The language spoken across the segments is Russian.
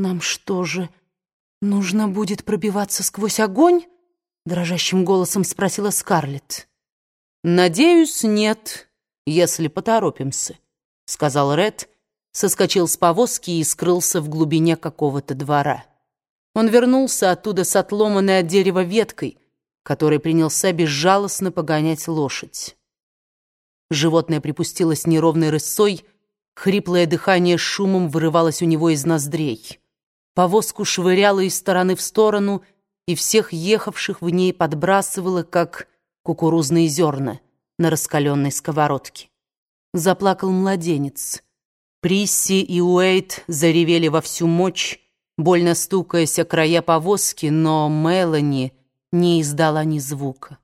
«Нам что же, нужно будет пробиваться сквозь огонь?» Дрожащим голосом спросила Скарлетт. «Надеюсь, нет, если поторопимся», — сказал Ред, соскочил с повозки и скрылся в глубине какого-то двора. Он вернулся оттуда с отломанной от дерева веткой, которой принялся безжалостно погонять лошадь. Животное припустилось неровной рысой, хриплое дыхание шумом вырывалось у него из ноздрей. Повозку швыряло из стороны в сторону, и всех ехавших в ней подбрасывало, как кукурузные зерна на раскаленной сковородке. Заплакал младенец. Присси и Уэйт заревели во всю мощь, больно стукаясь о края повозки, но Мелани не издала ни звука.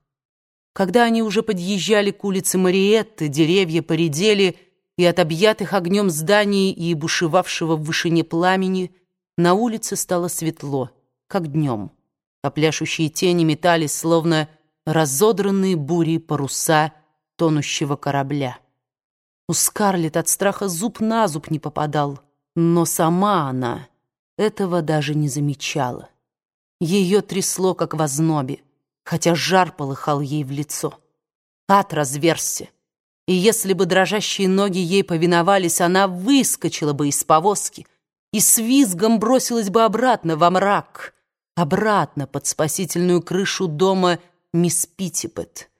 Когда они уже подъезжали к улице Мариетты, деревья поредели, и от объятых огнем зданий и бушевавшего в вышине пламени на улице стало светло, как днем, а пляшущие тени метались, словно разодранные бури паруса тонущего корабля. У Скарлетт от страха зуб на зуб не попадал, но сама она этого даже не замечала. Ее трясло, как в ознобе, хотя жар полыхал ей в лицо. Ад разверзся, и если бы дрожащие ноги ей повиновались, она выскочила бы из повозки и с визгом бросилась бы обратно во мрак, обратно под спасительную крышу дома мисс Питтипет.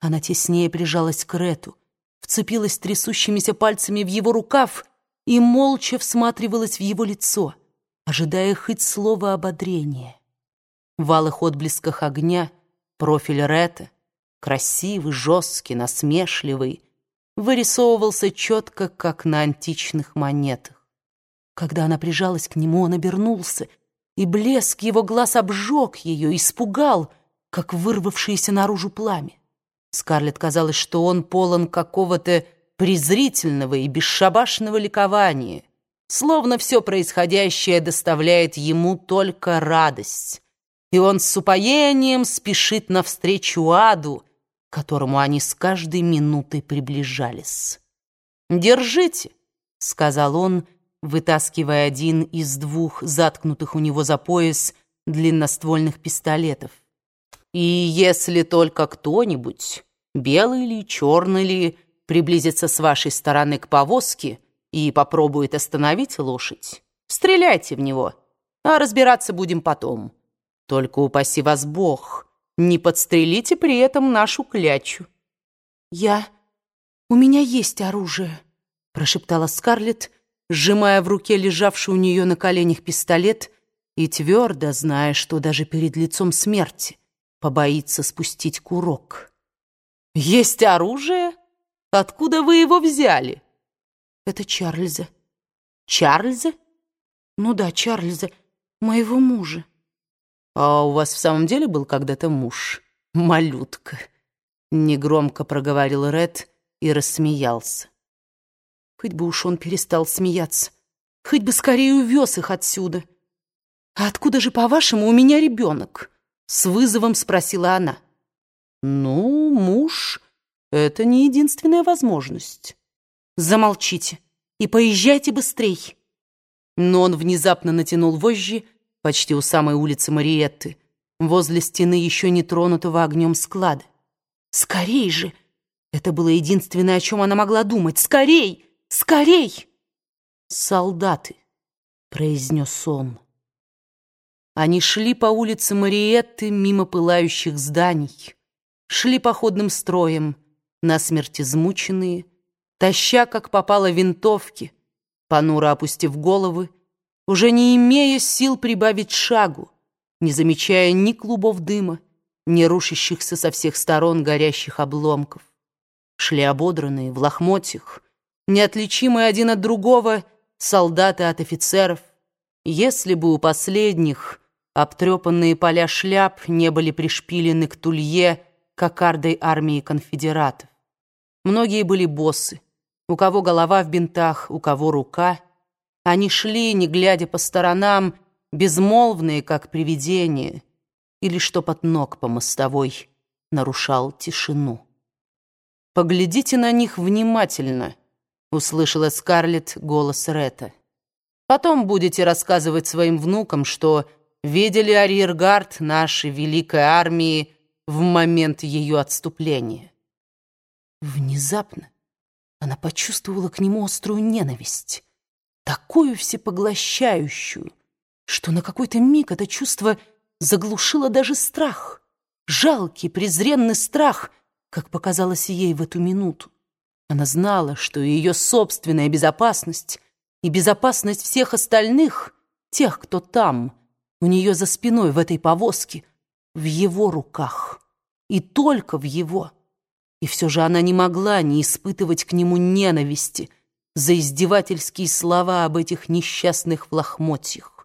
Она теснее прижалась к Рету, вцепилась трясущимися пальцами в его рукав и молча всматривалась в его лицо, ожидая хоть слова ободрения. В алых отблесках огня профиль Рета, красивый, жесткий, насмешливый, вырисовывался четко, как на античных монетах. Когда она прижалась к нему, он обернулся, и блеск его глаз обжег ее, испугал, как вырвавшееся наружу пламя. Скарлетт казалось, что он полон какого-то презрительного и бесшабашного ликования, словно все происходящее доставляет ему только радость, и он с упоением спешит навстречу аду, к которому они с каждой минутой приближались. «Держите», — сказал он, вытаскивая один из двух заткнутых у него за пояс длинноствольных пистолетов. «И если только кто-нибудь, белый ли, черный ли, приблизится с вашей стороны к повозке и попробует остановить лошадь, стреляйте в него, а разбираться будем потом. Только упаси вас Бог» Не подстрелите при этом нашу клячу». «Я... у меня есть оружие», — прошептала Скарлетт, сжимая в руке лежавший у нее на коленях пистолет и твердо зная, что даже перед лицом смерти побоится спустить курок. «Есть оружие? Откуда вы его взяли?» «Это Чарльза». «Чарльза?» «Ну да, Чарльза, моего мужа». «А у вас в самом деле был когда-то муж, малютка?» Негромко проговорил Ред и рассмеялся. Хоть бы уж он перестал смеяться, хоть бы скорее увез их отсюда. «А откуда же, по-вашему, у меня ребенок?» С вызовом спросила она. «Ну, муж — это не единственная возможность». «Замолчите и поезжайте быстрей». Но он внезапно натянул вожжи, почти у самой улицы Мариетты, возле стены еще не тронутого огнем склада. «Скорей же!» Это было единственное, о чем она могла думать. «Скорей! Скорей!» «Солдаты!» — произнес он. Они шли по улице Мариетты мимо пылающих зданий, шли походным строем, насмерть измученные, таща, как попало, винтовки, понуро опустив головы, уже не имея сил прибавить шагу, не замечая ни клубов дыма, ни рушащихся со всех сторон горящих обломков. Шли ободранные, в лохмотьях, неотличимые один от другого солдаты от офицеров, если бы у последних обтрепанные поля шляп не были пришпилены к тулье кокардой армии конфедератов. Многие были боссы, у кого голова в бинтах, у кого рука — они шли, не глядя по сторонам, безмолвные, как привидения, или что под ног по мостовой нарушал тишину. «Поглядите на них внимательно», — услышала Скарлетт голос Ретта. Потом будете рассказывать своим внукам, что видели арьергард нашей великой армии в момент ее отступления. Внезапно она почувствовала к нему острую ненависть, такую всепоглощающую, что на какой-то миг это чувство заглушило даже страх, жалкий, презренный страх, как показалось ей в эту минуту. Она знала, что ее собственная безопасность и безопасность всех остальных, тех, кто там, у нее за спиной в этой повозке, в его руках, и только в его. И все же она не могла не испытывать к нему ненависти за издевательские слова об этих несчастных в лохмотьях.